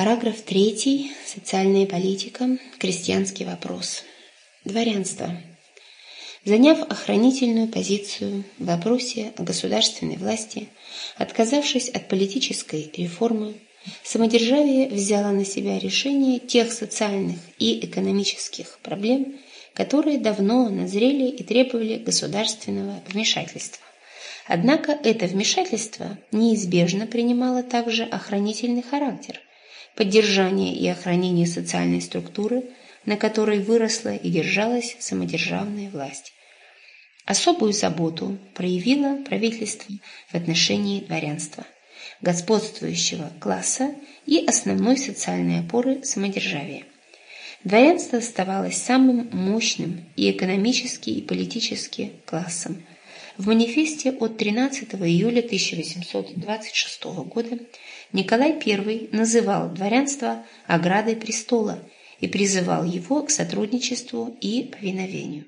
Параграф 3. Социальная политика. Крестьянский вопрос. Дворянство. Заняв охранительную позицию в вопросе о государственной власти, отказавшись от политической реформы, самодержавие взяло на себя решение тех социальных и экономических проблем, которые давно назрели и требовали государственного вмешательства. Однако это вмешательство неизбежно принимало также охранительный характер, поддержание и охранение социальной структуры, на которой выросла и держалась самодержавная власть. Особую заботу проявило правительство в отношении дворянства, господствующего класса и основной социальной опоры самодержавия. Дворянство оставалось самым мощным и экономически, и политически классом. В манифесте от 13 июля 1826 года Николай I называл дворянство оградой престола и призывал его к сотрудничеству и повиновению.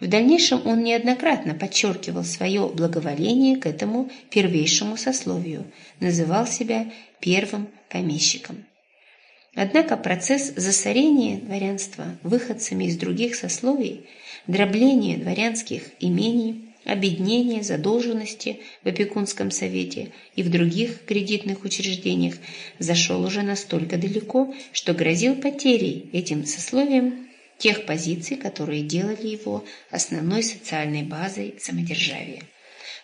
В дальнейшем он неоднократно подчеркивал свое благоволение к этому первейшему сословию, называл себя первым помещиком. Однако процесс засорения дворянства выходцами из других сословий, дробление дворянских имений, обеднение задолженности в опекунском совете и в других кредитных учреждениях зашел уже настолько далеко, что грозил потерей этим сословиям тех позиций, которые делали его основной социальной базой самодержавия.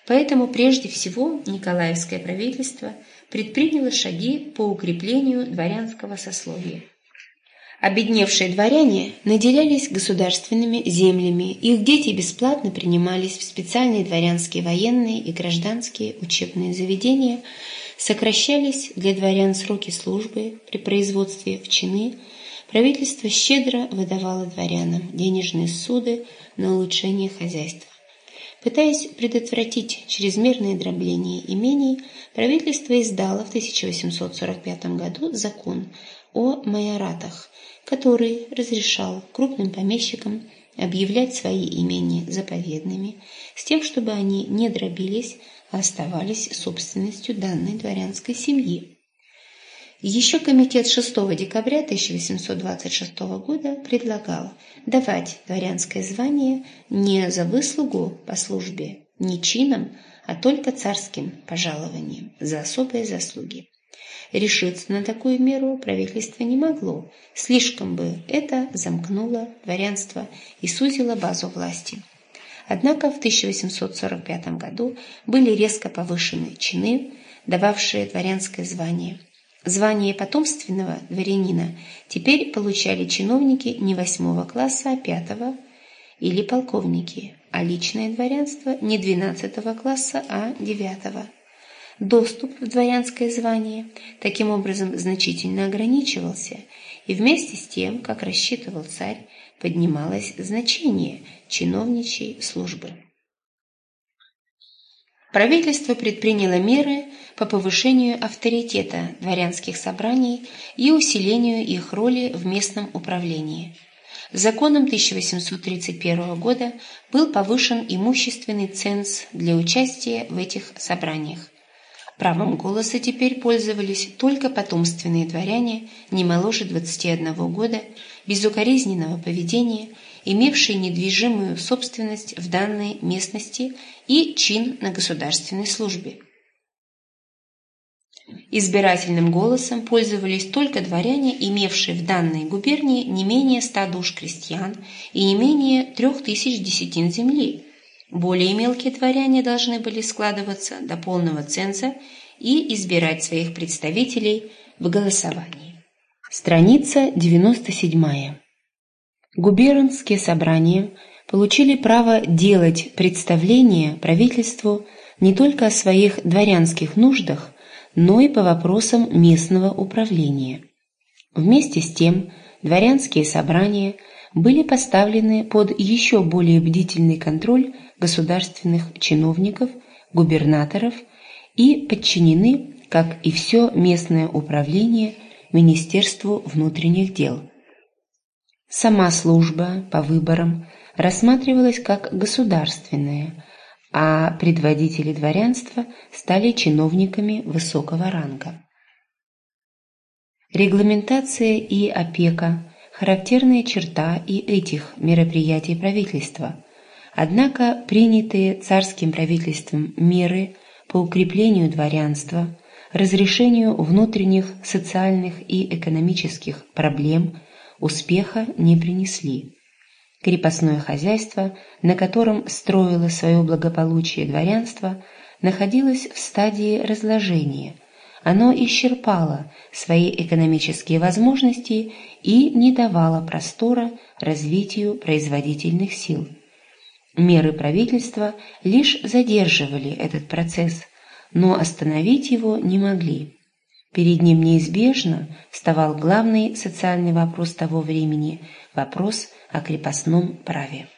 Поэтому прежде всего Николаевское правительство предприняло шаги по укреплению дворянского сословия. Обедневшие дворяне наделялись государственными землями, их дети бесплатно принимались в специальные дворянские военные и гражданские учебные заведения, сокращались для дворян сроки службы при производстве в чины, правительство щедро выдавало дворянам денежные суды на улучшение хозяйства. Пытаясь предотвратить чрезмерное дробление имений, правительство издало в 1845 году закон о майоратах, который разрешал крупным помещикам объявлять свои имения заповедными, с тем, чтобы они не дробились, а оставались собственностью данной дворянской семьи. Еще комитет 6 декабря 1826 года предлагал давать дворянское звание не за выслугу по службе, не чином, а только царским пожалованием за особые заслуги. Решиться на такую меру правительство не могло, слишком бы это замкнуло дворянство и сузило базу власти. Однако в 1845 году были резко повышены чины, дававшие дворянское звание. Звание потомственного дворянина теперь получали чиновники не восьмого класса, а пятого, или полковники, а личное дворянство не двенадцатого класса, а девятого доступ в дворянское звание таким образом значительно ограничивался, и вместе с тем, как рассчитывал царь, поднималось значение чиновничьей службы. Правительство предприняло меры по повышению авторитета дворянских собраний и усилению их роли в местном управлении. Законом 1831 года был повышен имущественный ценз для участия в этих собраниях. Правом голоса теперь пользовались только потомственные дворяне, не моложе 21 года, безукоризненного поведения, имевшие недвижимую собственность в данной местности и чин на государственной службе. Избирательным голосом пользовались только дворяне, имевшие в данной губернии не менее ста душ крестьян и не менее трех тысяч десятин земли, более мелкие дворяне должны были складываться до полного ценза и избирать своих представителей в голосовании. Страница 97. Губернские собрания получили право делать представления правительству не только о своих дворянских нуждах, но и по вопросам местного управления. Вместе с тем дворянские собрания были поставлены под еще более бдительный контроль государственных чиновников, губернаторов и подчинены, как и все местное управление, Министерству внутренних дел. Сама служба по выборам рассматривалась как государственная, а предводители дворянства стали чиновниками высокого ранга. Регламентация и опека – характерная черта и этих мероприятий правительства. Однако принятые царским правительством меры по укреплению дворянства, разрешению внутренних социальных и экономических проблем успеха не принесли. Крепостное хозяйство, на котором строило свое благополучие дворянство, находилось в стадии разложения. Оно исчерпало свои экономические возможности и не давало простора развитию производительных сил. Меры правительства лишь задерживали этот процесс, но остановить его не могли. Перед ним неизбежно вставал главный социальный вопрос того времени – вопрос о крепостном праве.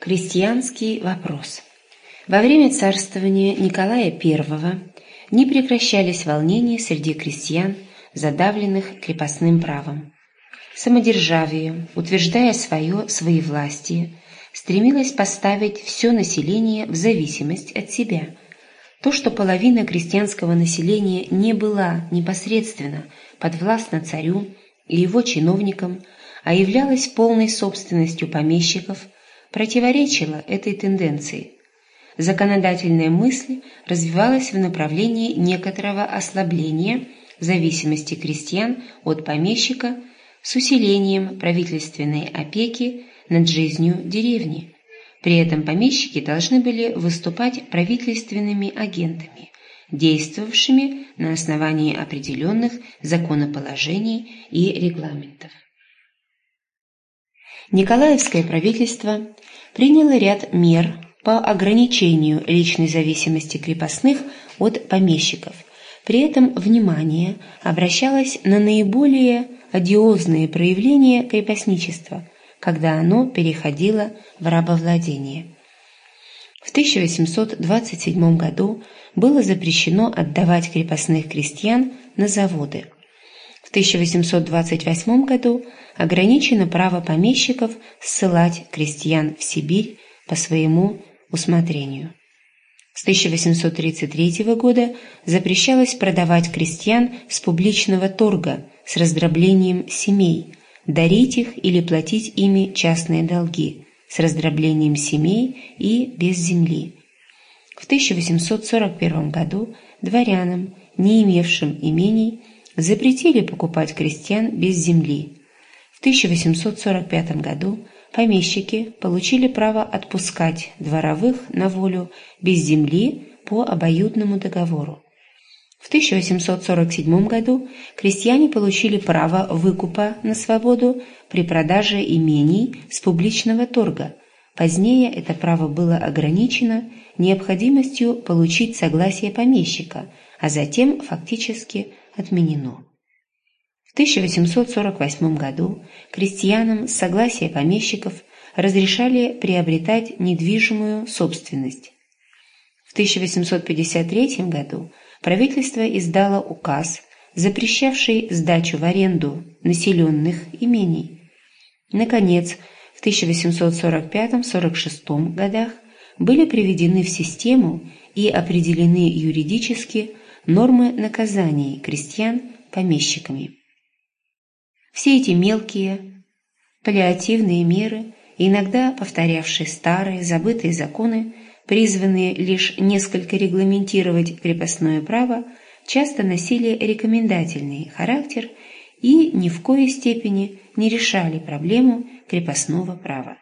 Крестьянский вопрос Во время царствования Николая I не прекращались волнения среди крестьян, задавленных крепостным правом. Самодержавие, утверждая свое своевластие, стремилось поставить все население в зависимость от себя – то, что половина крестьянского населения не была непосредственно подвластна царю и его чиновникам, а являлась полной собственностью помещиков, противоречило этой тенденции. Законодательная мысль развивалась в направлении некоторого ослабления зависимости крестьян от помещика с усилением правительственной опеки над жизнью деревни. При этом помещики должны были выступать правительственными агентами, действовавшими на основании определенных законоположений и регламентов. Николаевское правительство приняло ряд мер по ограничению личной зависимости крепостных от помещиков. При этом внимание обращалось на наиболее одиозные проявления крепостничества – когда оно переходило в рабовладение. В 1827 году было запрещено отдавать крепостных крестьян на заводы. В 1828 году ограничено право помещиков ссылать крестьян в Сибирь по своему усмотрению. С 1833 года запрещалось продавать крестьян с публичного торга с раздроблением семей – дарить их или платить ими частные долги с раздроблением семей и без земли. В 1841 году дворянам, не имевшим имений, запретили покупать крестьян без земли. В 1845 году помещики получили право отпускать дворовых на волю без земли по обоюдному договору. В 1847 году крестьяне получили право выкупа на свободу при продаже имений с публичного торга. Позднее это право было ограничено необходимостью получить согласие помещика, а затем фактически отменено. В 1848 году крестьянам с согласия помещиков разрешали приобретать недвижимую собственность. В 1853 году правительство издало указ, запрещавший сдачу в аренду населенных имений. Наконец, в 1845-46 годах были приведены в систему и определены юридически нормы наказаний крестьян помещиками. Все эти мелкие, паллиативные меры, иногда повторявшие старые, забытые законы, призванные лишь несколько регламентировать крепостное право, часто носили рекомендательный характер и ни в коей степени не решали проблему крепостного права.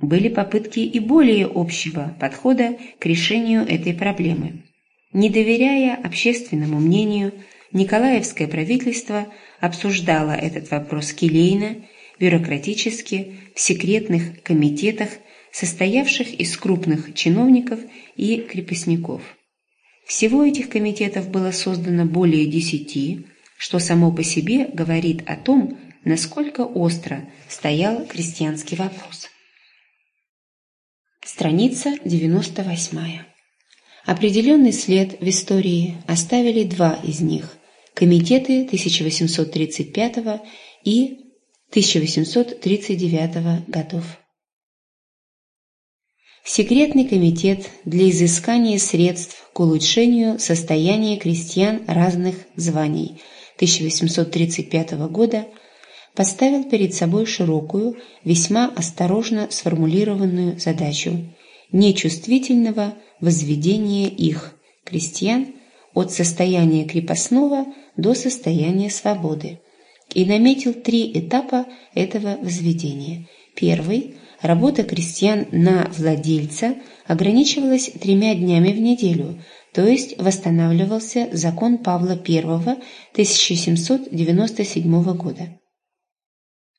Были попытки и более общего подхода к решению этой проблемы. Не доверяя общественному мнению, Николаевское правительство обсуждало этот вопрос келейно, бюрократически, в секретных комитетах состоявших из крупных чиновников и крепостников. Всего этих комитетов было создано более десяти, что само по себе говорит о том, насколько остро стоял крестьянский вопрос. Страница 98. Определенный след в истории оставили два из них – комитеты 1835 и 1839 годов. Секретный комитет для изыскания средств к улучшению состояния крестьян разных званий, 1835 года поставил перед собой широкую, весьма осторожно сформулированную задачу нечувствительного возведения их, крестьян, от состояния крепостного до состояния свободы и наметил три этапа этого возведения. Первый – работа крестьян на владельца ограничивалась тремя днями в неделю, то есть восстанавливался закон Павла I 1797 года.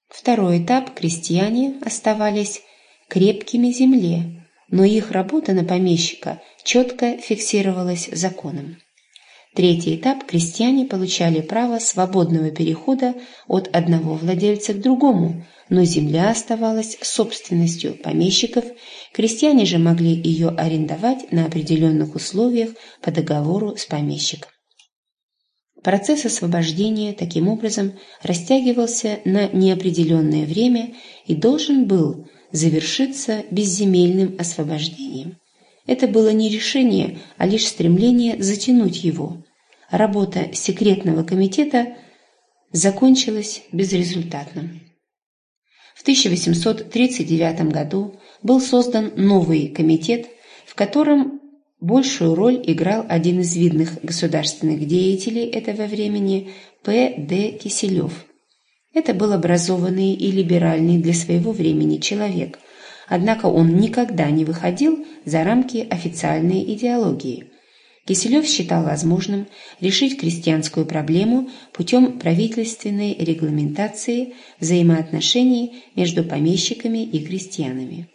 Второй этап – крестьяне оставались крепкими земле, но их работа на помещика четко фиксировалась законом. Третий этап – крестьяне получали право свободного перехода от одного владельца к другому, но земля оставалась собственностью помещиков, крестьяне же могли ее арендовать на определенных условиях по договору с помещиком. Процесс освобождения таким образом растягивался на неопределенное время и должен был завершиться безземельным освобождением. Это было не решение, а лишь стремление затянуть его. Работа секретного комитета закончилась безрезультатно. В 1839 году был создан новый комитет, в котором большую роль играл один из видных государственных деятелей этого времени П. Д. Киселев. Это был образованный и либеральный для своего времени человек, однако он никогда не выходил за рамки официальной идеологии. Киселев считал возможным решить крестьянскую проблему путем правительственной регламентации взаимоотношений между помещиками и крестьянами.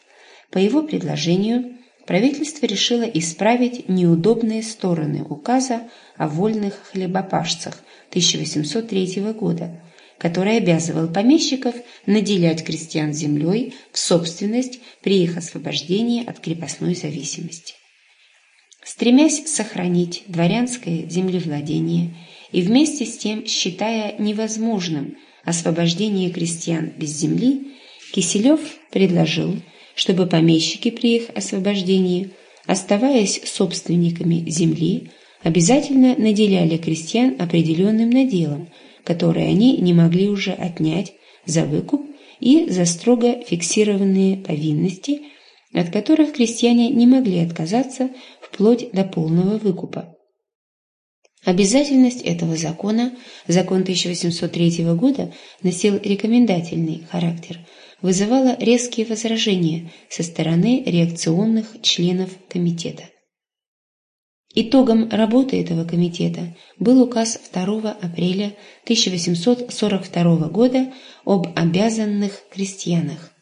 По его предложению, правительство решило исправить неудобные стороны указа о вольных хлебопашцах 1803 года, который обязывал помещиков наделять крестьян землей в собственность при их освобождении от крепостной зависимости. Стремясь сохранить дворянское землевладение и вместе с тем считая невозможным освобождение крестьян без земли, Киселев предложил, чтобы помещики при их освобождении, оставаясь собственниками земли, обязательно наделяли крестьян определенным наделом – которые они не могли уже отнять за выкуп и за строго фиксированные повинности, от которых крестьяне не могли отказаться вплоть до полного выкупа. Обязательность этого закона, закон 1803 года, носил рекомендательный характер, вызывала резкие возражения со стороны реакционных членов комитета. Итогом работы этого комитета был указ 2 апреля 1842 года об обязанных крестьянах.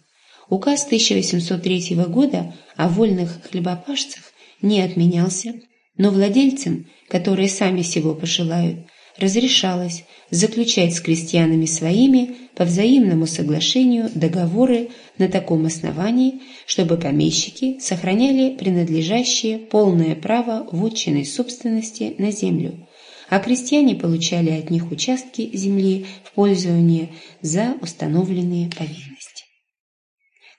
Указ 1803 года о вольных хлебопашцах не отменялся, но владельцам, которые сами сего пожелают, разрешалось заключать с крестьянами своими по взаимному соглашению договоры на таком основании, чтобы помещики сохраняли принадлежащее полное право вотчинной собственности на землю, а крестьяне получали от них участки земли в пользование за установленные повинности.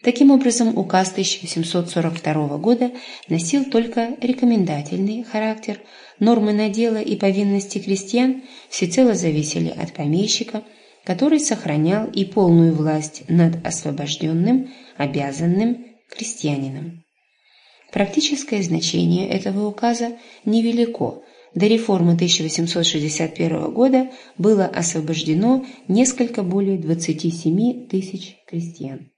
Таким образом, указ 1842 года носил только рекомендательный характер, нормы надела и повинности крестьян всецело зависели от помещика, который сохранял и полную власть над освобожденным, обязанным крестьянином. Практическое значение этого указа невелико. До реформы 1861 года было освобождено несколько более 27 тысяч крестьян.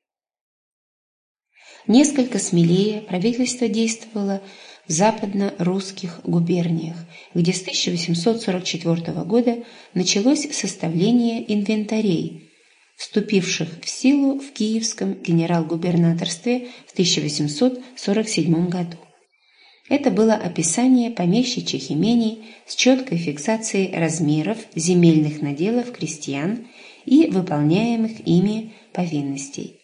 Несколько смелее правительство действовало в западно-русских губерниях, где с 1844 года началось составление инвентарей, вступивших в силу в Киевском генерал-губернаторстве в 1847 году. Это было описание помещичьих имений с четкой фиксацией размеров земельных наделов крестьян и выполняемых ими повинностей.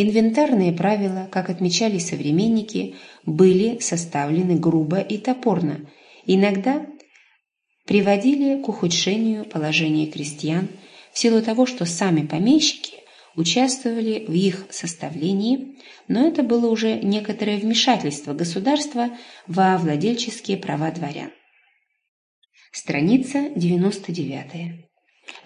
Инвентарные правила, как отмечали современники, были составлены грубо и топорно, иногда приводили к ухудшению положения крестьян в силу того, что сами помещики участвовали в их составлении, но это было уже некоторое вмешательство государства во владельческие права дворян. Страница 99.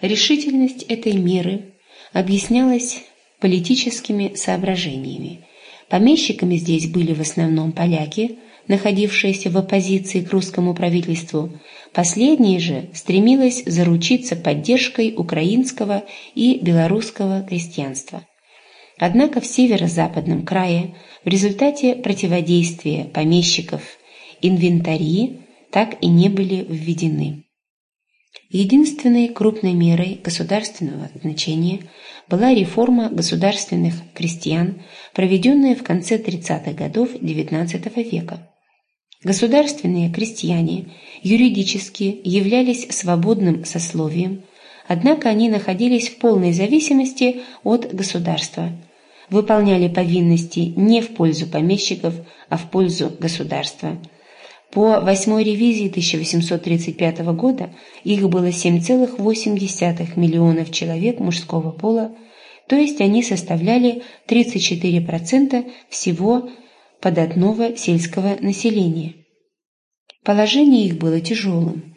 Решительность этой меры объяснялась политическими соображениями. Помещиками здесь были в основном поляки, находившиеся в оппозиции к русскому правительству. Последнее же стремилось заручиться поддержкой украинского и белорусского крестьянства. Однако в северо-западном крае в результате противодействия помещиков инвентарии так и не были введены. Единственной крупной мерой государственного значения была реформа государственных крестьян, проведенная в конце 30-х годов XIX века. Государственные крестьяне юридически являлись свободным сословием, однако они находились в полной зависимости от государства, выполняли повинности не в пользу помещиков, а в пользу государства – по восьмой ревизии 1835 года их было 7,8 миллионов человек мужского пола, то есть они составляли 34% всего податного сельского населения. Положение их было тяжелым.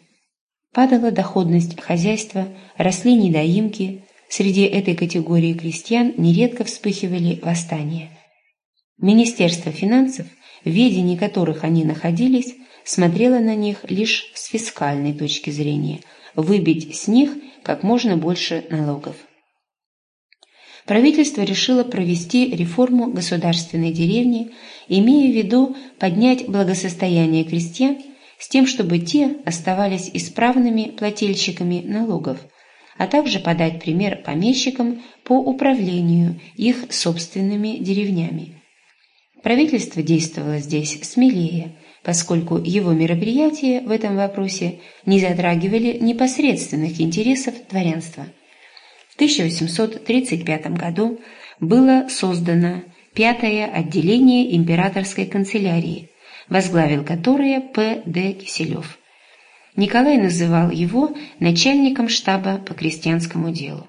Падала доходность хозяйства, росли недоимки, среди этой категории крестьян нередко вспыхивали восстания. Министерство финансов, в ведении которых они находились, смотрела на них лишь с фискальной точки зрения – выбить с них как можно больше налогов. Правительство решило провести реформу государственной деревни, имея в виду поднять благосостояние крестьян с тем, чтобы те оставались исправными плательщиками налогов, а также подать пример помещикам по управлению их собственными деревнями. Правительство действовало здесь смелее – поскольку его мероприятия в этом вопросе не затрагивали непосредственных интересов дворянства. В 1835 году было создано пятое отделение императорской канцелярии, возглавил которое П. Д. Киселев. Николай называл его начальником штаба по крестьянскому делу.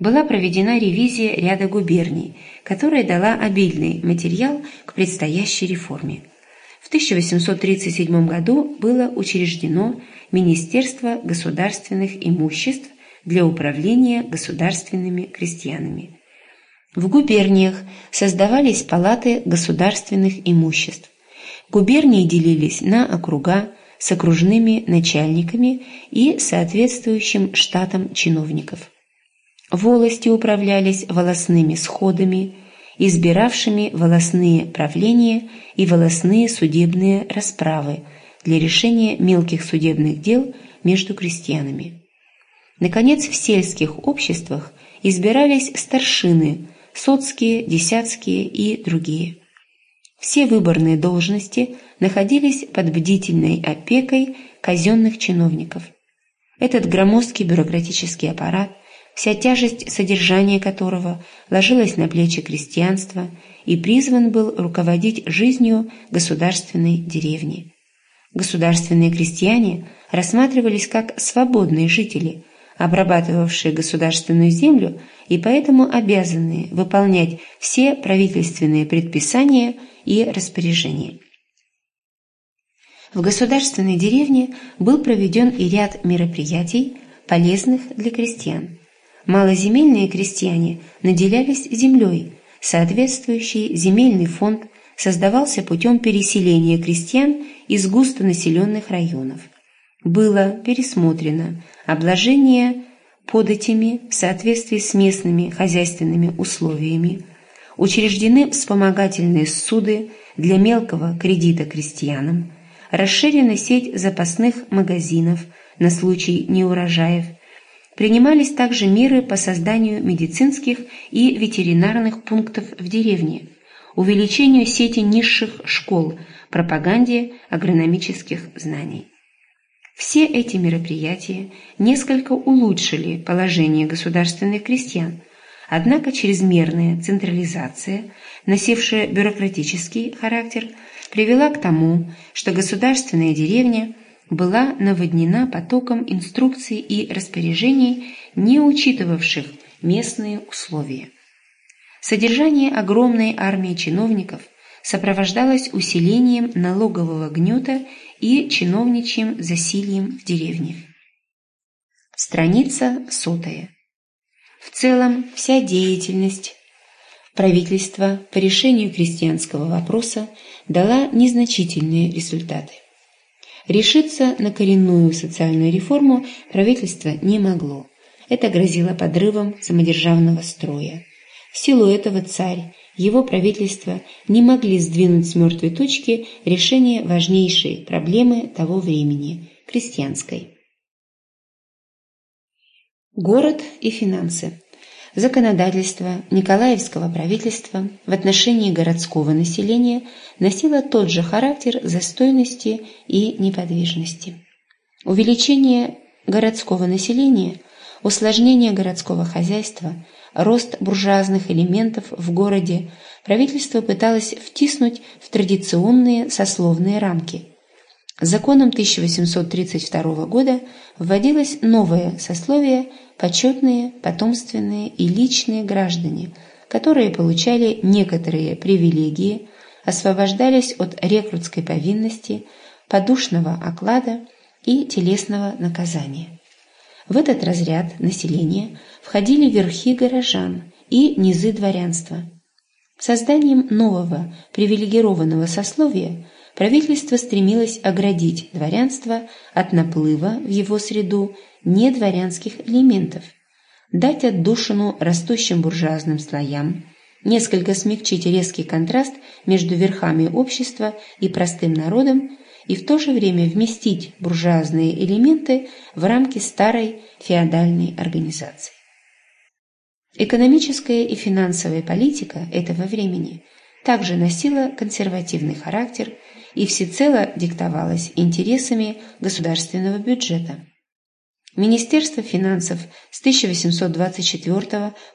Была проведена ревизия ряда губерний, которая дала обильный материал к предстоящей реформе. В 1837 году было учреждено Министерство государственных имуществ для управления государственными крестьянами. В губерниях создавались палаты государственных имуществ. Губернии делились на округа с окружными начальниками и соответствующим штатом чиновников. Волости управлялись волосными сходами, избиравшими волосные правления и волосные судебные расправы для решения мелких судебных дел между крестьянами. Наконец, в сельских обществах избирались старшины, соцкие, десятские и другие. Все выборные должности находились под бдительной опекой казенных чиновников. Этот громоздкий бюрократический аппарат вся тяжесть содержания которого ложилась на плечи крестьянства и призван был руководить жизнью государственной деревни. Государственные крестьяне рассматривались как свободные жители, обрабатывавшие государственную землю и поэтому обязанные выполнять все правительственные предписания и распоряжения. В государственной деревне был проведен и ряд мероприятий, полезных для крестьян. Малоземельные крестьяне наделялись землей, соответствующий земельный фонд создавался путем переселения крестьян из густонаселенных районов. Было пересмотрено обложение податями в соответствии с местными хозяйственными условиями, учреждены вспомогательные суды для мелкого кредита крестьянам, расширена сеть запасных магазинов на случай неурожаев – Принимались также меры по созданию медицинских и ветеринарных пунктов в деревне, увеличению сети низших школ, пропаганде агрономических знаний. Все эти мероприятия несколько улучшили положение государственных крестьян, однако чрезмерная централизация, носившая бюрократический характер, привела к тому, что государственная деревня – была наводнена потоком инструкций и распоряжений, не учитывавших местные условия. Содержание огромной армии чиновников сопровождалось усилением налогового гнета и чиновничьим засильем в деревне. Страница сотая. В целом, вся деятельность правительства по решению крестьянского вопроса дала незначительные результаты. Решиться на коренную социальную реформу правительство не могло. Это грозило подрывом самодержавного строя. В силу этого царь, его правительство не могли сдвинуть с мертвой точки решение важнейшей проблемы того времени – крестьянской. Город и финансы. Законодательство Николаевского правительства в отношении городского населения носило тот же характер застойности и неподвижности. Увеличение городского населения, усложнение городского хозяйства, рост буржуазных элементов в городе правительство пыталось втиснуть в традиционные сословные рамки. Законом 1832 года вводилось новое сословие почетные, потомственные и личные граждане, которые получали некоторые привилегии, освобождались от рекрутской повинности, подушного оклада и телесного наказания. В этот разряд населения входили верхи горожан и низы дворянства. Созданием нового привилегированного сословия правительство стремилось оградить дворянство от наплыва в его среду недворянских элементов, дать отдушину растущим буржуазным слоям, несколько смягчить резкий контраст между верхами общества и простым народом и в то же время вместить буржуазные элементы в рамки старой феодальной организации. Экономическая и финансовая политика этого времени также носила консервативный характер и всецело диктовалась интересами государственного бюджета. Министерство финансов с 1824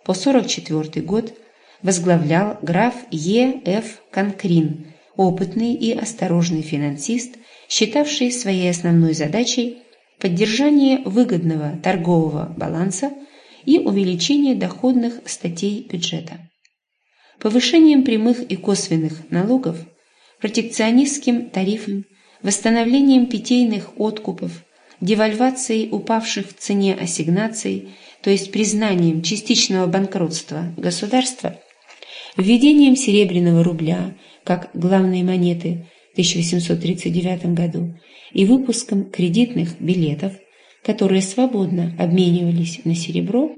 по 1944 год возглавлял граф Е. Ф. Конкрин, опытный и осторожный финансист, считавший своей основной задачей поддержание выгодного торгового баланса и увеличение доходных статей бюджета. Повышением прямых и косвенных налогов, протекционистским тарифом, восстановлением питейных откупов, девальвацией упавших в цене ассигнаций, то есть признанием частичного банкротства государства, введением серебряного рубля как главной монеты в 1839 году и выпуском кредитных билетов, которые свободно обменивались на серебро,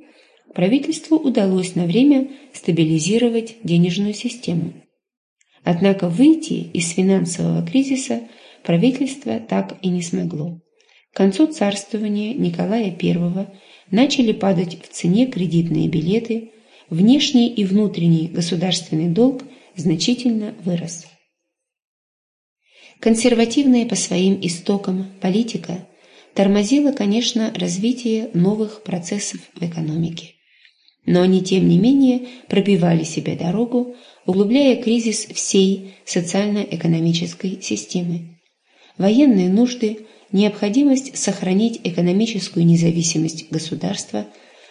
правительству удалось на время стабилизировать денежную систему. Однако выйти из финансового кризиса правительство так и не смогло. К концу царствования Николая I начали падать в цене кредитные билеты, внешний и внутренний государственный долг значительно вырос. Консервативная по своим истокам политика тормозила, конечно, развитие новых процессов в экономике. Но они, тем не менее, пробивали себе дорогу, углубляя кризис всей социально-экономической системы. Военные нужды, необходимость сохранить экономическую независимость государства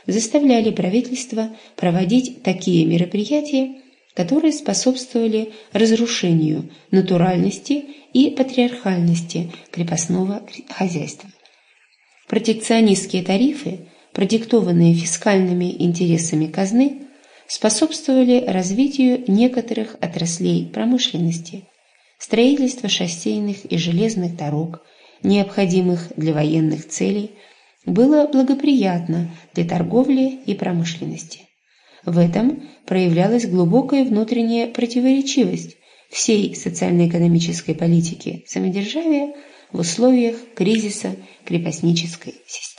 заставляли правительство проводить такие мероприятия, которые способствовали разрушению натуральности и патриархальности крепостного хозяйства. Протекционистские тарифы, продиктованные фискальными интересами казны, способствовали развитию некоторых отраслей промышленности, строительство шоссейных и железных дорог – необходимых для военных целей, было благоприятно для торговли и промышленности. В этом проявлялась глубокая внутренняя противоречивость всей социально-экономической политики самодержавия в условиях кризиса крепостнической системы.